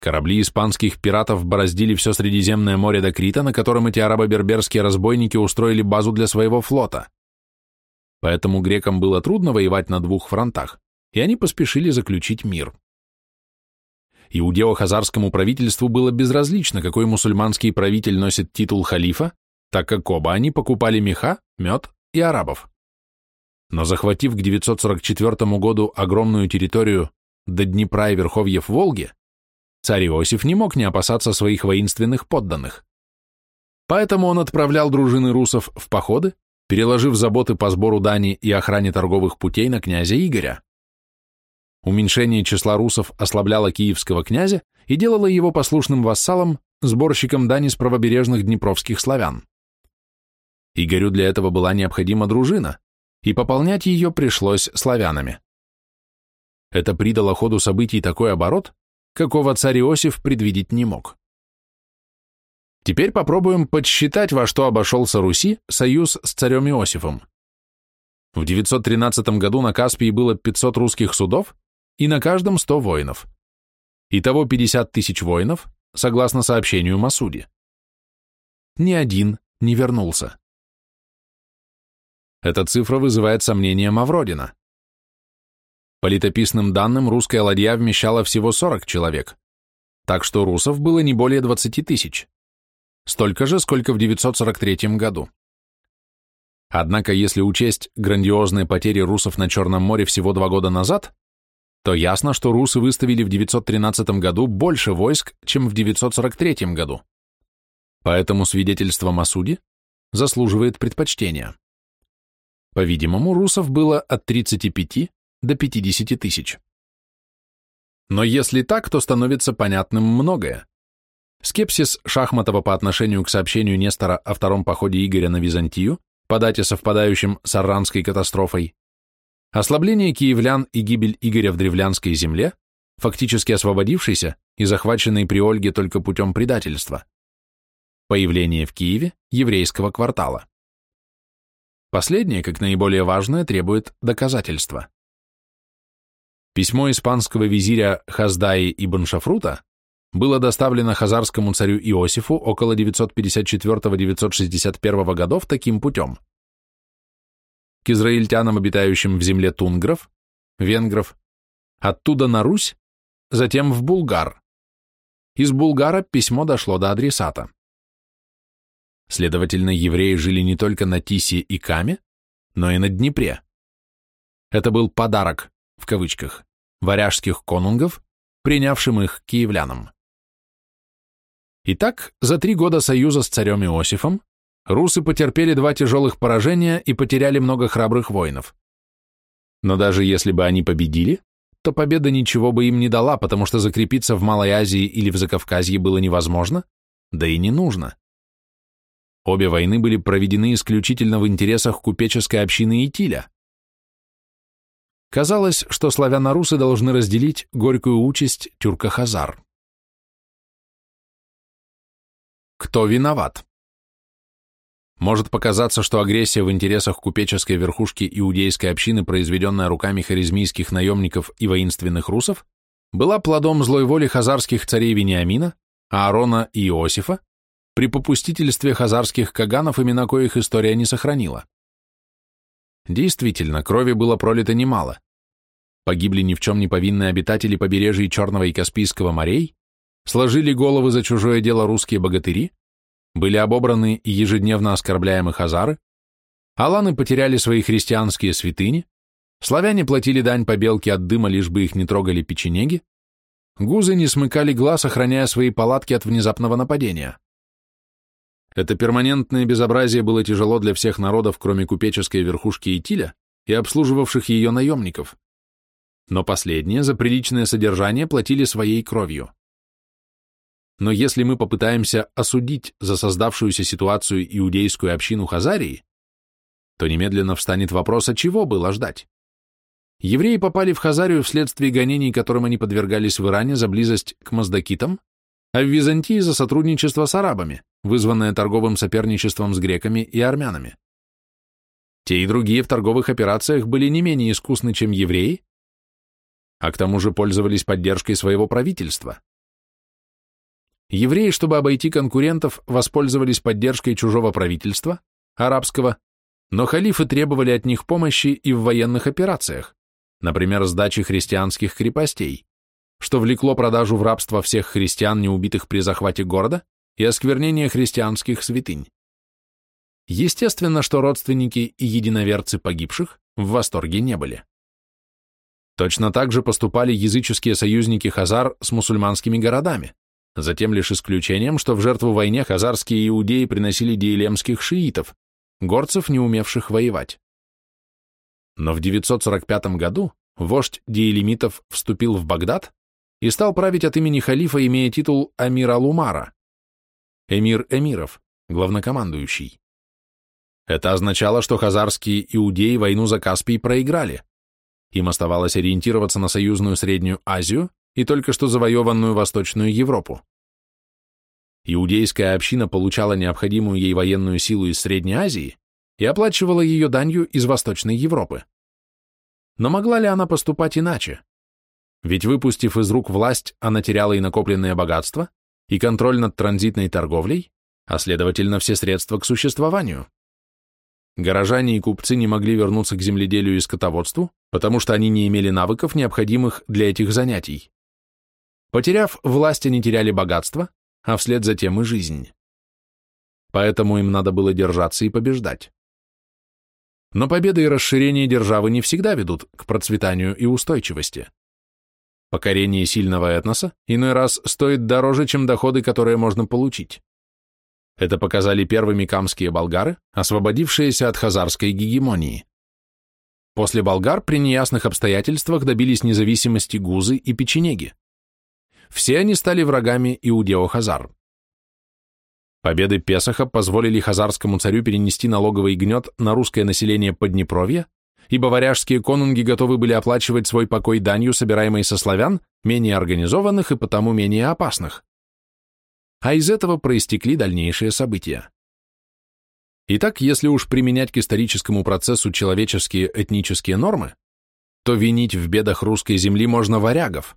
Корабли испанских пиратов бороздили все Средиземное море до Крита, на котором эти арабо-берберские разбойники устроили базу для своего флота. Поэтому грекам было трудно воевать на двух фронтах, и они поспешили заключить мир. Иудео-хазарскому правительству было безразлично, какой мусульманский правитель носит титул халифа, так как оба они покупали меха, мед и арабов. Но захватив к 944 году огромную территорию до Днепра и верховьев Волги, царь Иосиф не мог не опасаться своих воинственных подданных. Поэтому он отправлял дружины русов в походы, переложив заботы по сбору дани и охране торговых путей на князя Игоря. Уменьшение числа русов ослабляло киевского князя и делало его послушным вассалом, сборщиком дани с правобережных днепровских славян. Игорю для этого была необходима дружина, и пополнять ее пришлось славянами. Это придало ходу событий такой оборот, какого царь Иосиф предвидеть не мог. Теперь попробуем подсчитать, во что обошелся Руси союз с царем Иосифом. В 913 году на Каспии было 500 русских судов, и на каждом 100 воинов. Итого 50 тысяч воинов, согласно сообщению Масуди. Ни один не вернулся. Эта цифра вызывает сомнения Мавродина. По летописным данным, русская ладья вмещала всего 40 человек, так что русов было не более 20 тысяч. Столько же, сколько в 943 году. Однако, если учесть грандиозные потери русов на Черном море всего два года назад, то ясно, что русы выставили в 913 году больше войск, чем в 943 году. Поэтому свидетельство Масуди заслуживает предпочтения. По-видимому, русов было от 35 до 50 тысяч. Но если так, то становится понятным многое. Скепсис Шахматова по отношению к сообщению Нестора о втором походе Игоря на Византию, по дате совпадающим с Арранской катастрофой, Ослабление киевлян и гибель Игоря в древлянской земле, фактически освободившейся и захваченной при Ольге только путем предательства. Появление в Киеве еврейского квартала. Последнее, как наиболее важное, требует доказательства. Письмо испанского визиря Хаздаи ибн Шафрута было доставлено хазарскому царю Иосифу около 954-961 годов таким путем к израильтянам, обитающим в земле тунгров, венгров, оттуда на Русь, затем в Булгар. Из Булгара письмо дошло до адресата. Следовательно, евреи жили не только на Тисе и Каме, но и на Днепре. Это был подарок, в кавычках, варяжских конунгов, принявшим их киевлянам. Итак, за три года союза с царем Иосифом русы потерпели два тяжелых поражения и потеряли много храбрых воинов. Но даже если бы они победили, то победа ничего бы им не дала, потому что закрепиться в Малой Азии или в Закавказье было невозможно, да и не нужно. Обе войны были проведены исключительно в интересах купеческой общины Итиля. Казалось, что славяно-русы должны разделить горькую участь тюрко-хазар. Кто виноват? Может показаться, что агрессия в интересах купеческой верхушки иудейской общины, произведенная руками харизмийских наемников и воинственных русов, была плодом злой воли хазарских царей Вениамина, Аарона и Иосифа, при попустительстве хазарских каганов, имена коих история не сохранила. Действительно, крови было пролито немало. Погибли ни в чем не повинные обитатели побережья Черного и Каспийского морей, сложили головы за чужое дело русские богатыри, были обобраны и ежедневно оскорбляемы хазары, аланы потеряли свои христианские святыни, славяне платили дань по белке от дыма, лишь бы их не трогали печенеги, гузы не смыкали глаз, охраняя свои палатки от внезапного нападения. Это перманентное безобразие было тяжело для всех народов, кроме купеческой верхушки Итиля и обслуживавших ее наемников. Но последние за приличное содержание платили своей кровью. Но если мы попытаемся осудить за создавшуюся ситуацию иудейскую общину Хазарии, то немедленно встанет вопрос, от чего было ждать. Евреи попали в Хазарию вследствие гонений, которым они подвергались в Иране за близость к маздакитам, а в Византии за сотрудничество с арабами, вызванное торговым соперничеством с греками и армянами. Те и другие в торговых операциях были не менее искусны, чем евреи, а к тому же пользовались поддержкой своего правительства. Евреи, чтобы обойти конкурентов, воспользовались поддержкой чужого правительства, арабского, но халифы требовали от них помощи и в военных операциях, например, сдачи христианских крепостей что влекло продажу в рабство всех христиан, не убитых при захвате города, и осквернение христианских святынь. Естественно, что родственники и единоверцы погибших в восторге не были. Точно так же поступали языческие союзники Хазар с мусульманскими городами, затем лишь исключением, что в жертву войне хазарские иудеи приносили диелемских шиитов, горцев, не умевших воевать. Но в 945 году вождь диелемитов вступил в Багдад и стал править от имени халифа, имея титул Амир Алумара, эмир эмиров, главнокомандующий. Это означало, что хазарские иудеи войну за Каспий проиграли. Им оставалось ориентироваться на союзную Среднюю Азию и только что завоеванную Восточную Европу. Иудейская община получала необходимую ей военную силу из Средней Азии и оплачивала ее данью из Восточной Европы. Но могла ли она поступать иначе? Ведь выпустив из рук власть, она теряла и накопленное богатство, и контроль над транзитной торговлей, а следовательно все средства к существованию. Горожане и купцы не могли вернуться к земледелию и скотоводству, потому что они не имели навыков, необходимых для этих занятий. Потеряв власть, они теряли богатство, а вслед за тем и жизнь. Поэтому им надо было держаться и побеждать. Но победа и расширение державы не всегда ведут к процветанию и устойчивости. Покорение сильного этноса иной раз стоит дороже, чем доходы, которые можно получить. Это показали первыми камские болгары, освободившиеся от хазарской гегемонии. После болгар при неясных обстоятельствах добились независимости гузы и печенеги. Все они стали врагами иудео-хазар. Победы Песаха позволили хазарскому царю перенести налоговый гнет на русское население Поднепровья ибо варяжские конунги готовы были оплачивать свой покой данью, собираемой со славян, менее организованных и потому менее опасных. А из этого проистекли дальнейшие события. Итак, если уж применять к историческому процессу человеческие этнические нормы, то винить в бедах русской земли можно варягов.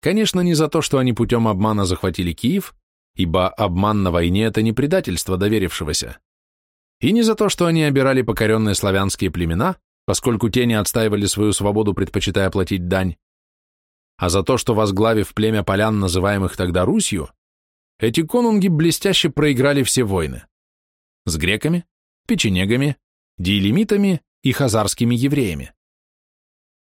Конечно, не за то, что они путем обмана захватили Киев, ибо обман на войне – это не предательство доверившегося. И не за то, что они обирали покоренные славянские племена, поскольку те не отстаивали свою свободу, предпочитая платить дань, а за то, что, возглавив племя полян, называемых тогда Русью, эти конунги блестяще проиграли все войны с греками, печенегами, диелемитами и хазарскими евреями.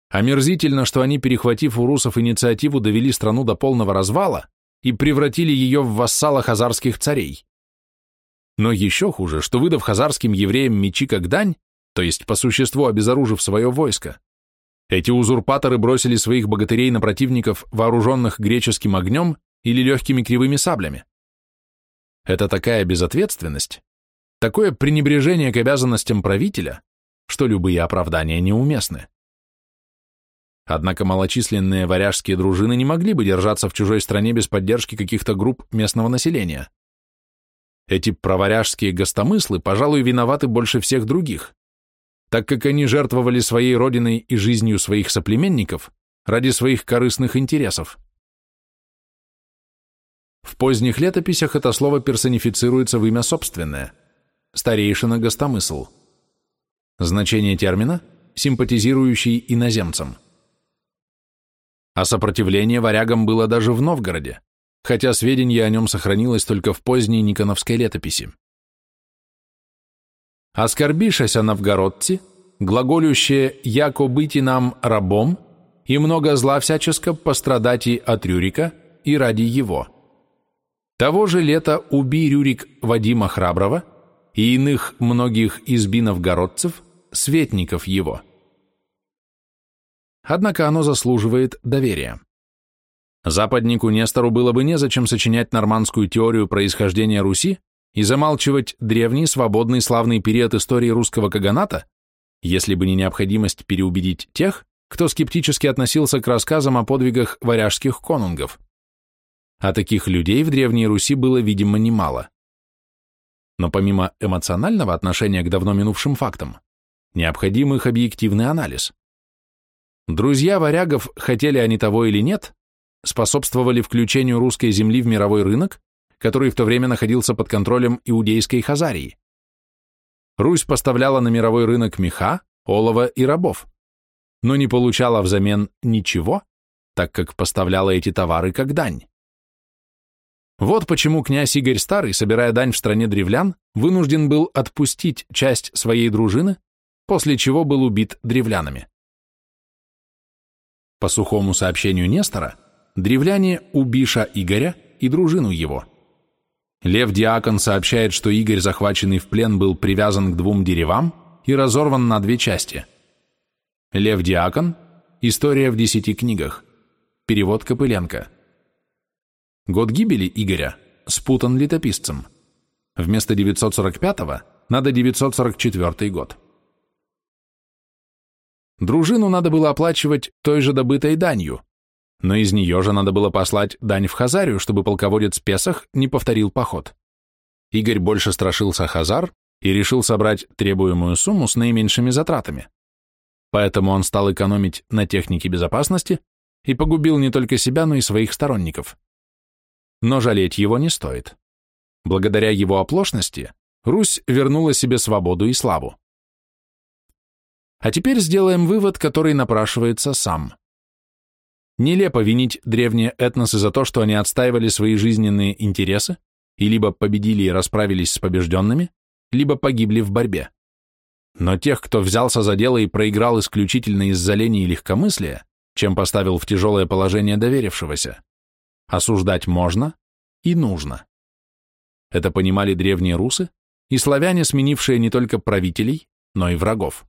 Омерзительно, что они, перехватив у русов инициативу, довели страну до полного развала и превратили ее в вассала хазарских царей. Но еще хуже, что, выдав хазарским евреям мечи как дань, то есть по существу обезоружив свое войско. Эти узурпаторы бросили своих богатырей на противников, вооруженных греческим огнем или легкими кривыми саблями. Это такая безответственность, такое пренебрежение к обязанностям правителя, что любые оправдания неуместны. Однако малочисленные варяжские дружины не могли бы держаться в чужой стране без поддержки каких-то групп местного населения. Эти проваряжские гостомыслы, пожалуй, виноваты больше всех других, так как они жертвовали своей родиной и жизнью своих соплеменников ради своих корыстных интересов. В поздних летописях это слово персонифицируется в имя собственное – старейшина-гостомысл. Значение термина – симпатизирующий иноземцам – а сопротивление варягам было даже в Новгороде, хотя сведения о нем сохранилось только в поздней Никоновской летописи. «Оскорбишася новгородцы, глаголющие «яко быти нам рабом, и много зла всяческо пострадати от Рюрика и ради его». Того же лета уби Рюрик Вадима Храброго и иных многих изби новгородцев, светников его – однако оно заслуживает доверия. Западнику Нестору было бы незачем сочинять нормандскую теорию происхождения Руси и замалчивать древний, свободный, славный период истории русского каганата, если бы не необходимость переубедить тех, кто скептически относился к рассказам о подвигах варяжских конунгов. А таких людей в Древней Руси было, видимо, немало. Но помимо эмоционального отношения к давно минувшим фактам, необходим их объективный анализ. Друзья варягов, хотели они того или нет, способствовали включению русской земли в мировой рынок, который в то время находился под контролем иудейской Хазарии. Русь поставляла на мировой рынок меха, олова и рабов, но не получала взамен ничего, так как поставляла эти товары как дань. Вот почему князь Игорь Старый, собирая дань в стране древлян, вынужден был отпустить часть своей дружины, после чего был убит древлянами. По сухому сообщению Нестора, древляне убиша Игоря и дружину его. Лев Диакон сообщает, что Игорь, захваченный в плен, был привязан к двум деревам и разорван на две части. Лев Диакон – история в десяти книгах. Перевод Копыленко. Год гибели Игоря спутан летописцем. Вместо 945 надо 944 год. Дружину надо было оплачивать той же добытой данью, но из нее же надо было послать дань в Хазарию, чтобы полководец Песах не повторил поход. Игорь больше страшился Хазар и решил собрать требуемую сумму с наименьшими затратами. Поэтому он стал экономить на технике безопасности и погубил не только себя, но и своих сторонников. Но жалеть его не стоит. Благодаря его оплошности Русь вернула себе свободу и славу. А теперь сделаем вывод, который напрашивается сам. Нелепо винить древние этносы за то, что они отстаивали свои жизненные интересы и либо победили и расправились с побежденными, либо погибли в борьбе. Но тех, кто взялся за дело и проиграл исключительно из-за лени и легкомыслия, чем поставил в тяжелое положение доверившегося, осуждать можно и нужно. Это понимали древние русы и славяне, сменившие не только правителей, но и врагов.